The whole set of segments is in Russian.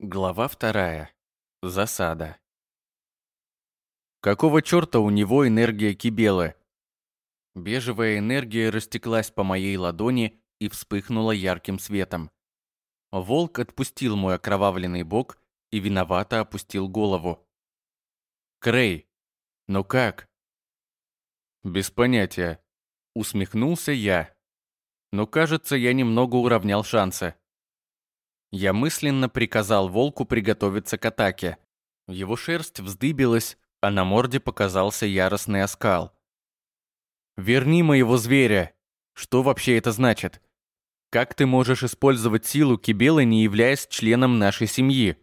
Глава вторая. Засада. Какого черта у него энергия кибелы? Бежевая энергия растеклась по моей ладони и вспыхнула ярким светом. Волк отпустил мой окровавленный бок и виновато опустил голову. «Крей, ну как?» «Без понятия», — усмехнулся я. «Но кажется, я немного уравнял шансы». Я мысленно приказал волку приготовиться к атаке. Его шерсть вздыбилась, а на морде показался яростный оскал. «Верни моего зверя!» Что вообще это значит? Как ты можешь использовать силу Кибелы, не являясь членом нашей семьи?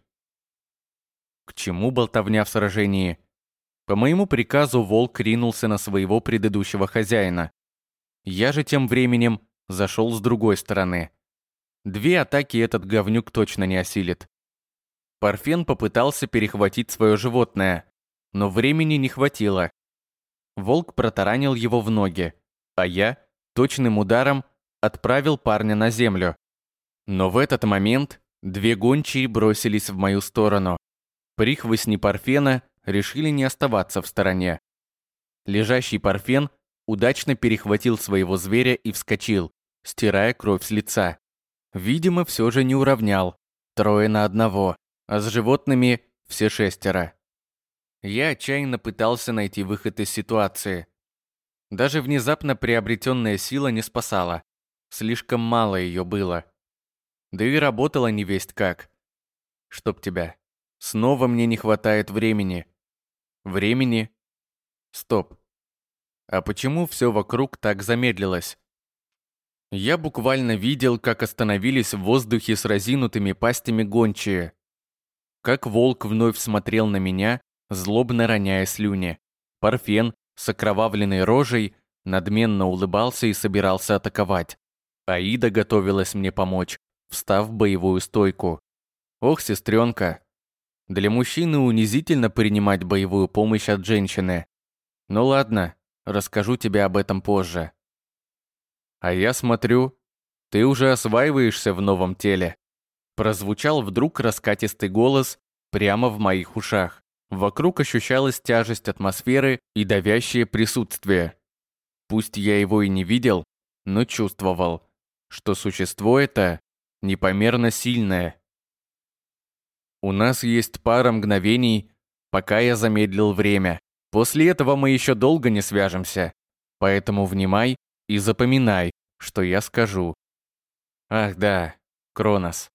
К чему болтовня в сражении? По моему приказу волк ринулся на своего предыдущего хозяина. Я же тем временем зашел с другой стороны. Две атаки этот говнюк точно не осилит. Парфен попытался перехватить свое животное, но времени не хватило. Волк протаранил его в ноги, а я точным ударом отправил парня на землю. Но в этот момент две гончие бросились в мою сторону. Прихвостни Парфена решили не оставаться в стороне. Лежащий Парфен удачно перехватил своего зверя и вскочил, стирая кровь с лица. Видимо, все же не уравнял. Трое на одного, а с животными все шестеро. Я отчаянно пытался найти выход из ситуации. Даже внезапно приобретенная сила не спасала. Слишком мало ее было. Да и работала не весть как. Чтоб тебя. Снова мне не хватает времени. Времени? Стоп. А почему все вокруг так замедлилось? Я буквально видел, как остановились в воздухе с разинутыми пастями гончие. Как волк вновь смотрел на меня, злобно роняя слюни. Парфен с окровавленной рожей надменно улыбался и собирался атаковать. Аида готовилась мне помочь, встав в боевую стойку. Ох, сестренка. Для мужчины унизительно принимать боевую помощь от женщины. Ну ладно, расскажу тебе об этом позже. А я смотрю, ты уже осваиваешься в новом теле. Прозвучал вдруг раскатистый голос прямо в моих ушах. Вокруг ощущалась тяжесть атмосферы и давящее присутствие. Пусть я его и не видел, но чувствовал, что существо это непомерно сильное. У нас есть пара мгновений, пока я замедлил время. После этого мы еще долго не свяжемся. Поэтому внимай и запоминай, что я скажу. Ах да, Кронос.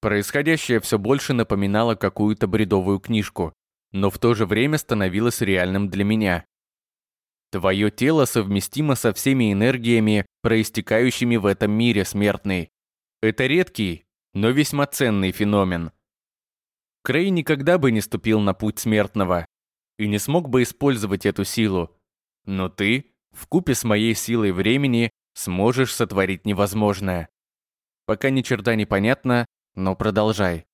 Происходящее все больше напоминало какую-то бредовую книжку, но в то же время становилось реальным для меня. Твое тело совместимо со всеми энергиями, проистекающими в этом мире, смертный. Это редкий, но весьма ценный феномен. Крей никогда бы не ступил на путь смертного и не смог бы использовать эту силу. Но ты в купе с моей силой времени сможешь сотворить невозможное. Пока ни черта не понятно, но продолжай.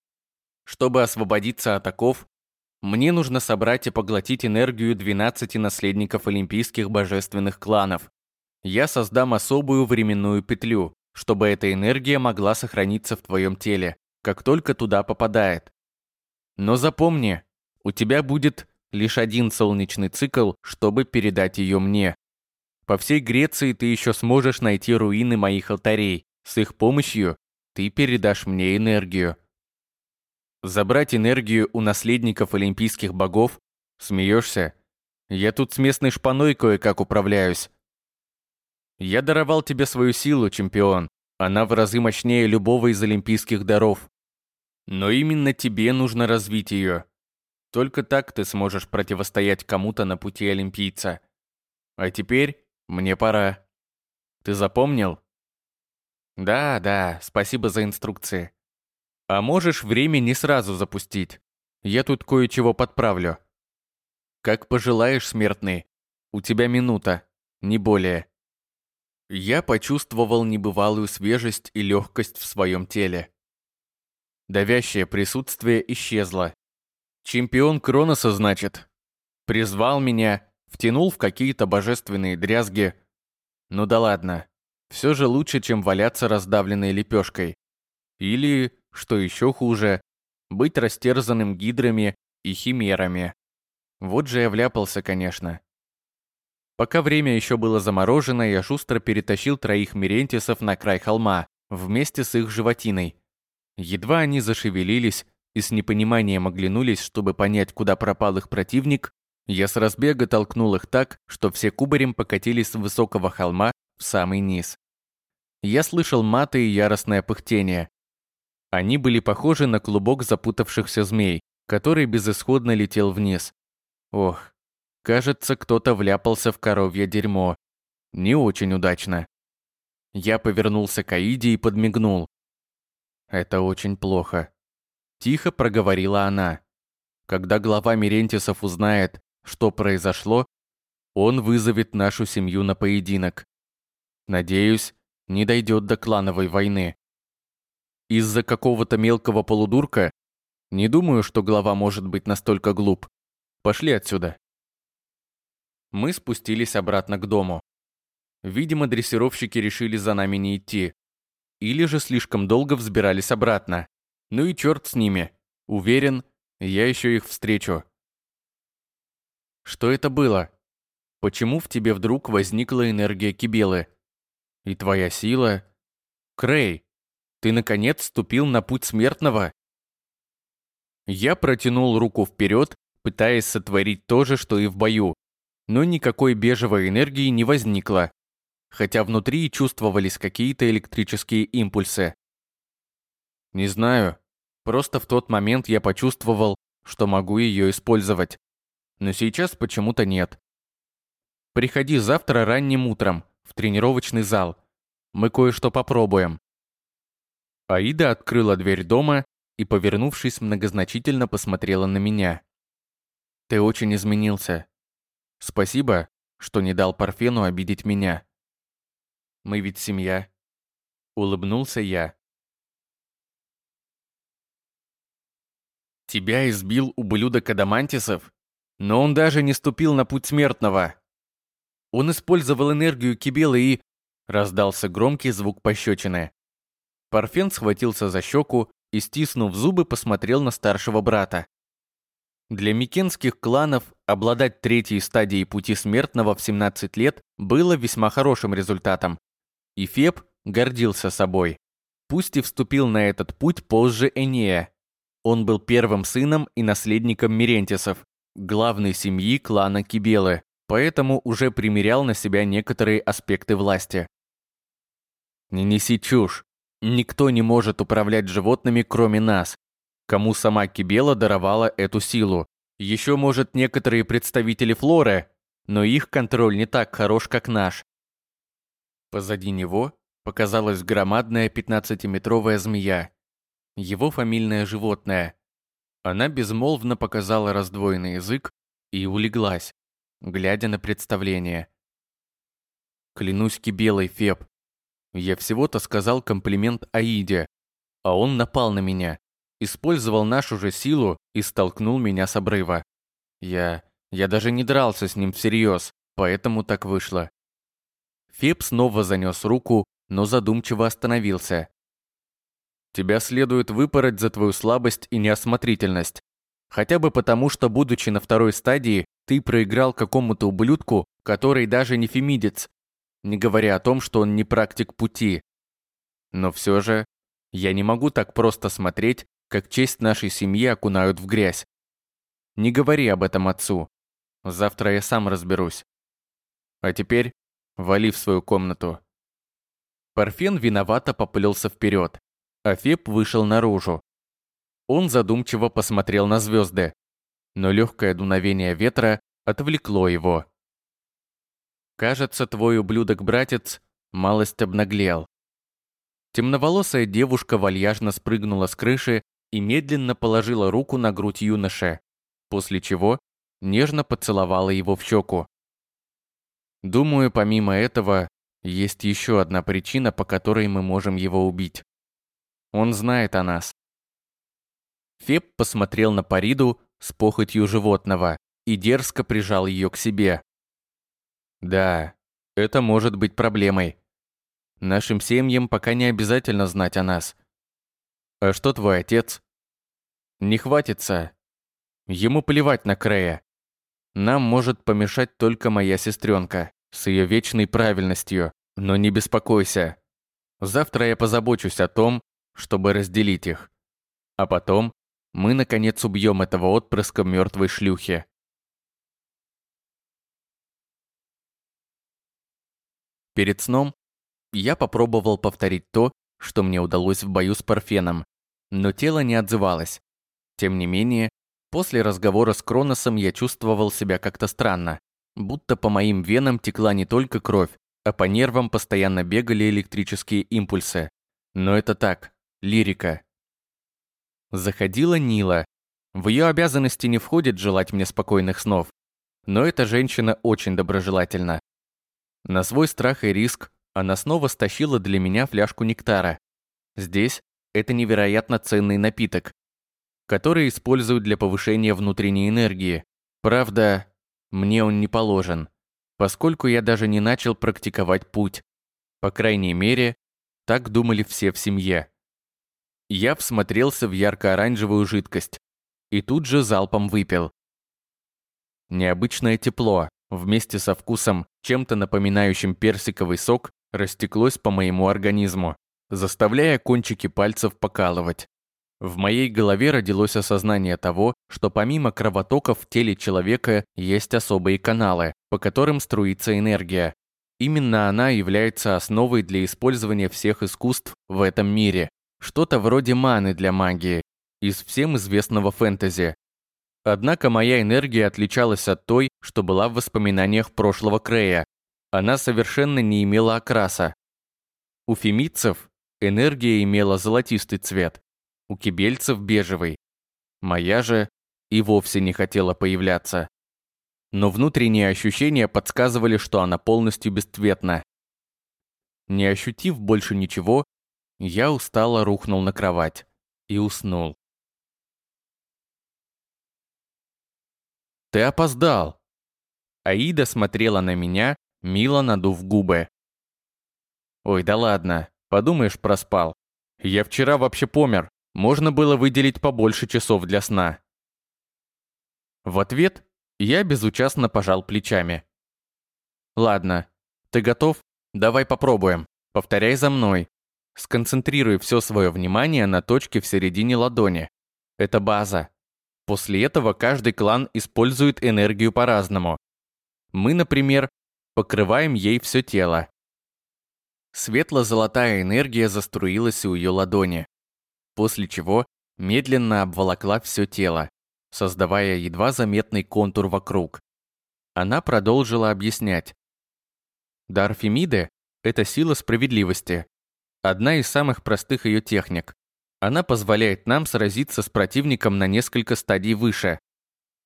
Чтобы освободиться от оков, мне нужно собрать и поглотить энергию 12 наследников олимпийских божественных кланов. Я создам особую временную петлю, чтобы эта энергия могла сохраниться в твоем теле, как только туда попадает. Но запомни, у тебя будет лишь один солнечный цикл, чтобы передать ее мне. По всей Греции ты еще сможешь найти руины моих алтарей. С их помощью ты передашь мне энергию. Забрать энергию у наследников олимпийских богов? Смеешься? Я тут с местной шпаной кое-как управляюсь. Я даровал тебе свою силу, чемпион. Она в разы мощнее любого из олимпийских даров. Но именно тебе нужно развить ее. Только так ты сможешь противостоять кому-то на пути олимпийца. А теперь мне пора. Ты запомнил? Да, да, спасибо за инструкции. А можешь время не сразу запустить? Я тут кое-чего подправлю. Как пожелаешь, смертный. У тебя минута, не более. Я почувствовал небывалую свежесть и легкость в своем теле. Давящее присутствие исчезло. Чемпион Кроноса, значит. Призвал меня, втянул в какие-то божественные дрязги. Ну да ладно, все же лучше, чем валяться раздавленной лепешкой. Или что еще хуже, быть растерзанным гидрами и химерами. Вот же я вляпался, конечно. Пока время еще было заморожено, я шустро перетащил троих мерентисов на край холма, вместе с их животиной. Едва они зашевелились и с непониманием оглянулись, чтобы понять, куда пропал их противник, я с разбега толкнул их так, что все кубарем покатились с высокого холма в самый низ. Я слышал маты и яростное пыхтение. Они были похожи на клубок запутавшихся змей, который безысходно летел вниз. Ох, кажется, кто-то вляпался в коровье дерьмо. Не очень удачно. Я повернулся к Аиде и подмигнул. Это очень плохо. Тихо проговорила она. Когда глава Мерентисов узнает, что произошло, он вызовет нашу семью на поединок. Надеюсь, не дойдет до клановой войны. Из-за какого-то мелкого полудурка не думаю, что глава может быть настолько глуп. Пошли отсюда. Мы спустились обратно к дому. Видимо, дрессировщики решили за нами не идти. Или же слишком долго взбирались обратно. Ну и черт с ними. Уверен, я еще их встречу. Что это было? Почему в тебе вдруг возникла энергия Кибелы? И твоя сила? Крей, ты наконец ступил на путь смертного? Я протянул руку вперед, пытаясь сотворить то же, что и в бою, но никакой бежевой энергии не возникло, хотя внутри чувствовались какие-то электрические импульсы. Не знаю, просто в тот момент я почувствовал, что могу ее использовать но сейчас почему-то нет. Приходи завтра ранним утром в тренировочный зал. Мы кое-что попробуем. Аида открыла дверь дома и, повернувшись, многозначительно посмотрела на меня. Ты очень изменился. Спасибо, что не дал Парфену обидеть меня. Мы ведь семья. Улыбнулся я. Тебя избил ублюдок Адамантисов? Но он даже не ступил на путь смертного. Он использовал энергию Кибелы и... Раздался громкий звук пощечины. Парфен схватился за щеку и, стиснув зубы, посмотрел на старшего брата. Для микенских кланов обладать третьей стадией пути смертного в 17 лет было весьма хорошим результатом. И Феб гордился собой. Пусть и вступил на этот путь позже Энея. Он был первым сыном и наследником Мирентисов, главной семьи клана Кибелы, поэтому уже примерял на себя некоторые аспекты власти. Не неси чушь. Никто не может управлять животными, кроме нас, кому сама Кибела даровала эту силу. Еще, может, некоторые представители флоры, но их контроль не так хорош, как наш. Позади него показалась громадная 15-метровая змея. Его фамильное животное, она безмолвно показала раздвоенный язык и улеглась, глядя на представление. Клянусь кибелой, Феб. Я всего-то сказал комплимент Аиде, а он напал на меня, использовал нашу же силу и столкнул меня с обрыва. Я... я даже не дрался с ним всерьез, поэтому так вышло. Феб снова занес руку, но задумчиво остановился. Тебя следует выпороть за твою слабость и неосмотрительность. Хотя бы потому, что, будучи на второй стадии, ты проиграл какому-то ублюдку, который даже не фемидец, не говоря о том, что он не практик пути. Но все же, я не могу так просто смотреть, как честь нашей семьи окунают в грязь. Не говори об этом отцу. Завтра я сам разберусь. А теперь вали в свою комнату. Парфен виновато поплелся вперед. Афеп вышел наружу. Он задумчиво посмотрел на звезды, но легкое дуновение ветра отвлекло его. «Кажется, твой ублюдок-братец малость обнаглел». Темноволосая девушка вальяжно спрыгнула с крыши и медленно положила руку на грудь юноши, после чего нежно поцеловала его в щеку. Думаю, помимо этого, есть еще одна причина, по которой мы можем его убить. Он знает о нас. Феб посмотрел на Париду с похотью животного и дерзко прижал ее к себе. Да, это может быть проблемой. Нашим семьям пока не обязательно знать о нас. А что твой отец? Не хватится. Ему плевать на Крея. Нам может помешать только моя сестренка с ее вечной правильностью. Но не беспокойся. Завтра я позабочусь о том, чтобы разделить их. А потом мы, наконец, убьем этого отпрыска мертвой шлюхи. Перед сном я попробовал повторить то, что мне удалось в бою с Парфеном, но тело не отзывалось. Тем не менее, после разговора с Кроносом я чувствовал себя как-то странно, будто по моим венам текла не только кровь, а по нервам постоянно бегали электрические импульсы. Но это так, лирика. Заходила Нила. В ее обязанности не входит желать мне спокойных снов. Но эта женщина очень доброжелательна. На свой страх и риск она снова стащила для меня фляжку нектара. Здесь это невероятно ценный напиток, который используют для повышения внутренней энергии. Правда, мне он не положен, поскольку я даже не начал практиковать путь. По крайней мере, так думали все в семье. Я всмотрелся в ярко-оранжевую жидкость и тут же залпом выпил. Необычное тепло, вместе со вкусом, чем-то напоминающим персиковый сок, растеклось по моему организму, заставляя кончики пальцев покалывать. В моей голове родилось осознание того, что помимо кровотоков в теле человека есть особые каналы, по которым струится энергия. Именно она является основой для использования всех искусств в этом мире. Что-то вроде маны для магии, из всем известного фэнтези. Однако моя энергия отличалась от той, что была в воспоминаниях прошлого Крея. Она совершенно не имела окраса. У фемицев энергия имела золотистый цвет, у кибельцев – бежевый. Моя же и вовсе не хотела появляться. Но внутренние ощущения подсказывали, что она полностью бесцветна. Не ощутив больше ничего, я устало рухнул на кровать и уснул. «Ты опоздал!» Аида смотрела на меня, мило надув губы. «Ой, да ладно, подумаешь, проспал. Я вчера вообще помер, можно было выделить побольше часов для сна». В ответ я безучастно пожал плечами. «Ладно, ты готов? Давай попробуем. Повторяй за мной. Сконцентрируй все свое внимание на точке в середине ладони. Это база. После этого каждый клан использует энергию по-разному. Мы, например, покрываем ей все тело. Светло-золотая энергия заструилась у ее ладони, после чего медленно обволокла все тело, создавая едва заметный контур вокруг. Она продолжила объяснять. Дар это сила справедливости, одна из самых простых ее техник. Она позволяет нам сразиться с противником на несколько стадий выше.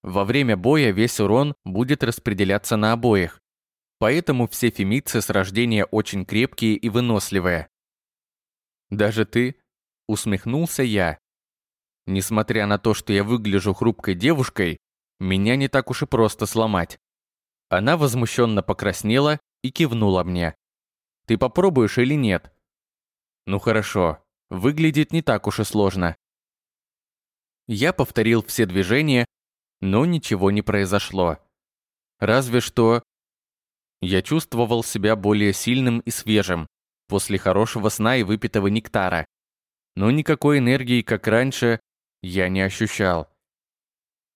Во время боя весь урон будет распределяться на обоих. Поэтому все фемицы с рождения очень крепкие и выносливые. Даже ты? Усмехнулся я. Несмотря на то, что я выгляжу хрупкой девушкой, меня не так уж и просто сломать. Она возмущенно покраснела и кивнула мне. Ты попробуешь или нет? Ну хорошо, Выглядит не так уж и сложно. Я повторил все движения, но ничего не произошло. Разве что я чувствовал себя более сильным и свежим после хорошего сна и выпитого нектара. Но никакой энергии, как раньше, я не ощущал.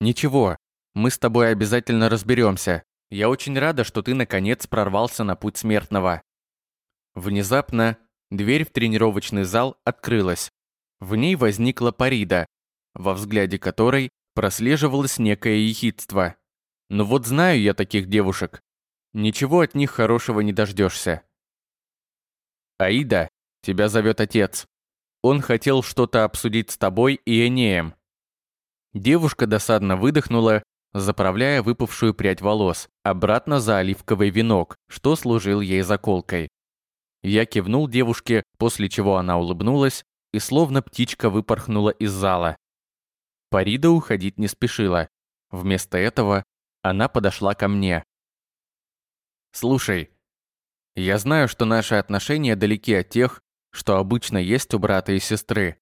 Ничего, мы с тобой обязательно разберемся. Я очень рада, что ты наконец прорвался на путь смертного. Внезапно Дверь в тренировочный зал открылась. В ней возникла Парида, во взгляде которой прослеживалось некое ехидство. Но вот знаю я таких девушек. Ничего от них хорошего не дождешься. Аида, тебя зовет отец. Он хотел что-то обсудить с тобой и Энеем. Девушка досадно выдохнула, заправляя выпавшую прядь волос обратно за оливковый венок, что служил ей заколкой. Я кивнул девушке, после чего она улыбнулась и словно птичка выпорхнула из зала. Парида уходить не спешила. Вместо этого она подошла ко мне. «Слушай, я знаю, что наши отношения далеки от тех, что обычно есть у брата и сестры.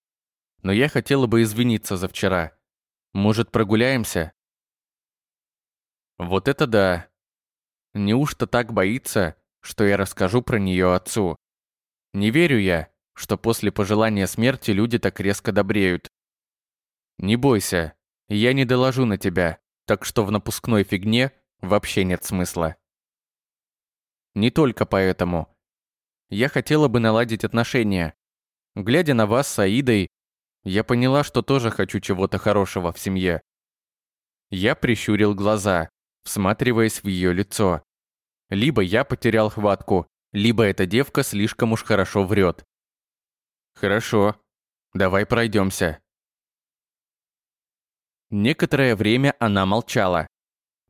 но я хотела бы извиниться за вчера. Может, прогуляемся? Вот это да. Неужто так боится, что я расскажу про нее отцу? Не верю я, что после пожелания смерти люди так резко добреют. Не бойся, я не доложу на тебя, так что в напускной фигне вообще нет смысла. Не только поэтому. Я хотела бы наладить отношения. Глядя на вас с Аидой, я поняла, что тоже хочу чего-то хорошего в семье. Я прищурил глаза, всматриваясь в ее лицо. Либо я потерял хватку, либо эта девка слишком уж хорошо врет. Хорошо, давай пройдемся. Некоторое время она молчала.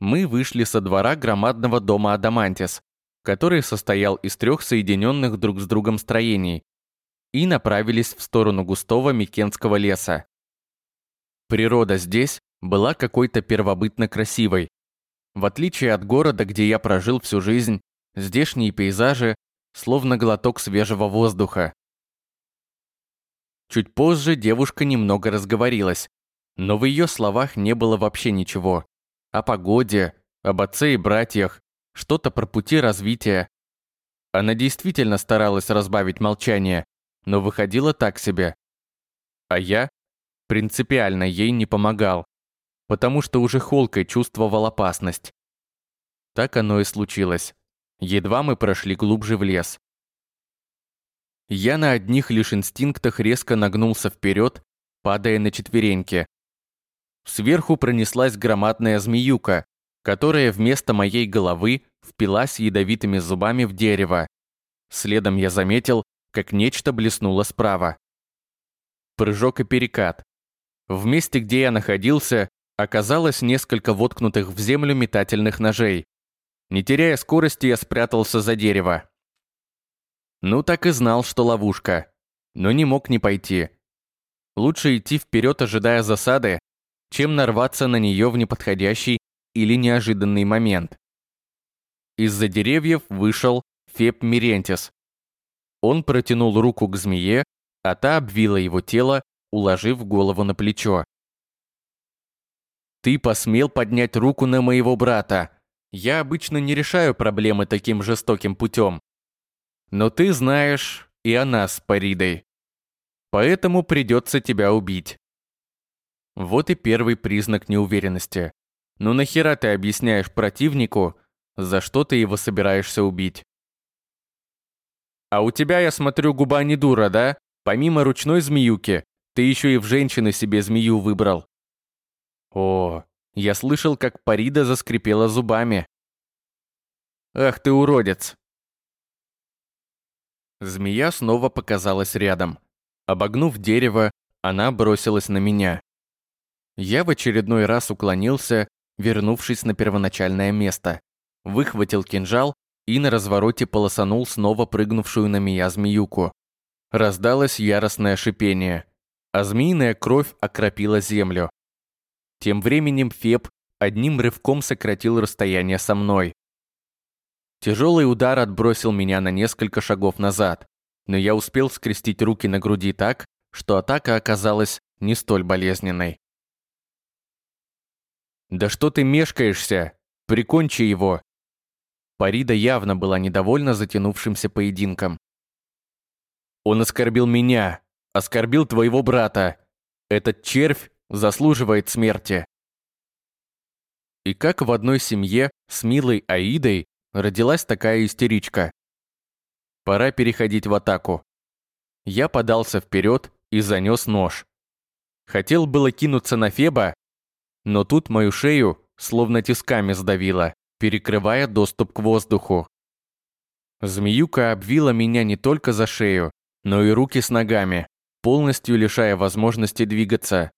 Мы вышли со двора громадного дома Адамантис, который состоял из трех соединенных друг с другом строений, и направились в сторону густого Микенского леса. Природа здесь была какой-то первобытно красивой. В отличие от города, где я прожил всю жизнь, здешние пейзажи словно глоток свежего воздуха. Чуть позже девушка немного разговорилась, но в ее словах не было вообще ничего. О погоде, об отце и братьях, что-то про пути развития. Она действительно старалась разбавить молчание, но выходило так себе. А я принципиально ей не помогал, потому что уже холкой чувствовал опасность. Так оно и случилось. Едва мы прошли глубже в лес. Я на одних лишь инстинктах резко нагнулся вперед, падая на четвереньки. Сверху пронеслась громадная змеюка, которая вместо моей головы впилась ядовитыми зубами в дерево. Следом я заметил, как нечто блеснуло справа. Прыжок и перекат. В месте, где я находился, оказалось несколько воткнутых в землю метательных ножей. Не теряя скорости, я спрятался за дерево. Ну так и знал, что ловушка. Но не мог не пойти. Лучше идти вперед, ожидая засады, чем нарваться на нее в неподходящий или неожиданный момент. Из-за деревьев вышел Феб Мирентис, он протянул руку к змее, а та обвила его тело, уложив голову на плечо. «Ты посмел поднять руку на моего брата. Я обычно не решаю проблемы таким жестоким путем. Но ты знаешь и о нас с Паридой. Поэтому придется тебя убить». Вот и первый признак неуверенности. Ну нахера ты объясняешь противнику, за что ты его собираешься убить? А у тебя, я смотрю, губа не дура, да? Помимо ручной змеюки, ты еще и в женщины себе змею выбрал. О, я слышал, как Парида заскрипела зубами. Ах ты уродец. Змея снова показалась рядом. Обогнув дерево, она бросилась на меня. Я в очередной раз уклонился, вернувшись на первоначальное место. Выхватил кинжал и на развороте полосанул снова прыгнувшую на меня змеюку. Раздалось яростное шипение, а змеиная кровь окропила землю. Тем временем Феб одним рывком сократил расстояние со мной. Тяжелый удар отбросил меня на несколько шагов назад, но я успел скрестить руки на груди так, что атака оказалась не столь болезненной. «Да что ты мешкаешься? Прикончи его!» Парида явно была недовольна затянувшимся поединком. «Он оскорбил меня, оскорбил твоего брата. Этот червь заслуживает смерти». И как в одной семье с милой Аидой родилась такая истеричка. Пора переходить в атаку. Я подался вперед и занес нож. Хотел было кинуться на Феба, но тут мою шею словно тисками сдавило перекрывая доступ к воздуху. Змеюка обвила меня не только за шею, но и руки с ногами, полностью лишая возможности двигаться.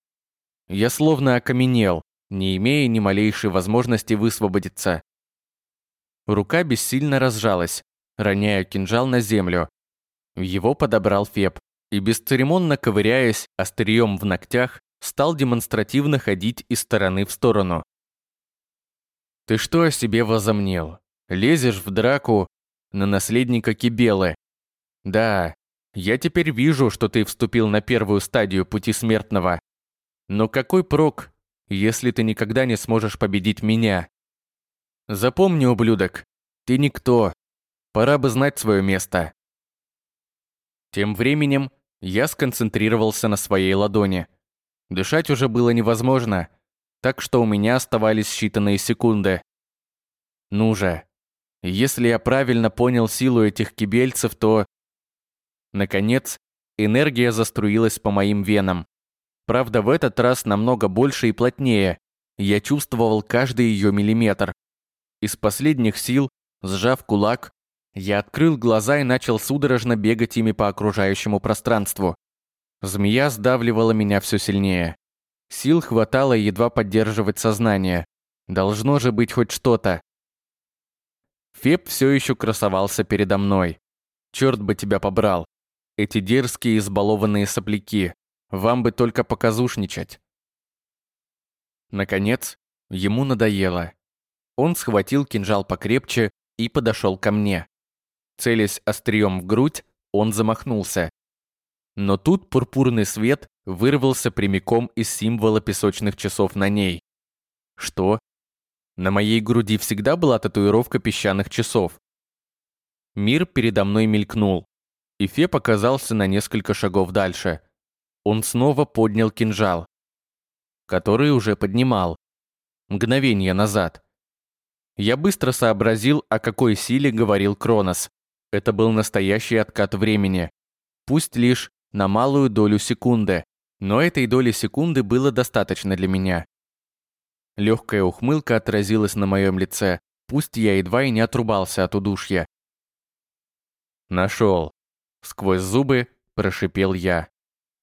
Я словно окаменел, не имея ни малейшей возможности высвободиться. Рука бессильно разжалась, роняя кинжал на землю. Его подобрал Феб и, бесцеремонно ковыряясь острием в ногтях, стал демонстративно ходить из стороны в сторону. Ты что о себе возомнил? Лезешь в драку на наследника Кибелы. Да, Я теперь вижу, что ты вступил на первую стадию пути смертного. Но какой прок, если ты никогда не сможешь победить меня? Запомни, ублюдок, ты никто. Пора бы знать свое место. Тем временем я сконцентрировался на своей ладони. Дышать уже было невозможно, так что у меня оставались считанные секунды. Ну же, если я правильно понял силу этих кибельцев, то... Наконец, энергия заструилась по моим венам. Правда, в этот раз намного больше и плотнее. Я чувствовал каждый ее миллиметр. Из последних сил, сжав кулак, я открыл глаза и начал судорожно бегать ими по окружающему пространству. Змея сдавливала меня все сильнее. Сил хватало едва поддерживать сознание. Должно же быть хоть что-то. Феб все еще красовался передо мной. Черт бы тебя побрал. Эти дерзкие избалованные сопляки. Вам бы только показушничать. Наконец, ему надоело. Он схватил кинжал покрепче и подошел ко мне. Целясь острием в грудь, он замахнулся. Но тут пурпурный свет вырвался прямиком из символа песочных часов на ней. Что? На моей груди всегда была татуировка песчаных часов. Мир передо мной мелькнул, и Фе показался на несколько шагов дальше. Он снова поднял кинжал, который уже поднимал. Мгновение назад. Я быстро сообразил, о какой силе говорил Кронос. Это был настоящий откат времени. Пусть лишь на малую долю секунды, но этой доли секунды было достаточно для меня. Легкая ухмылка отразилась на моем лице, пусть я едва и не отрубался от удушья. «Нашел!» — сквозь зубы прошипел я.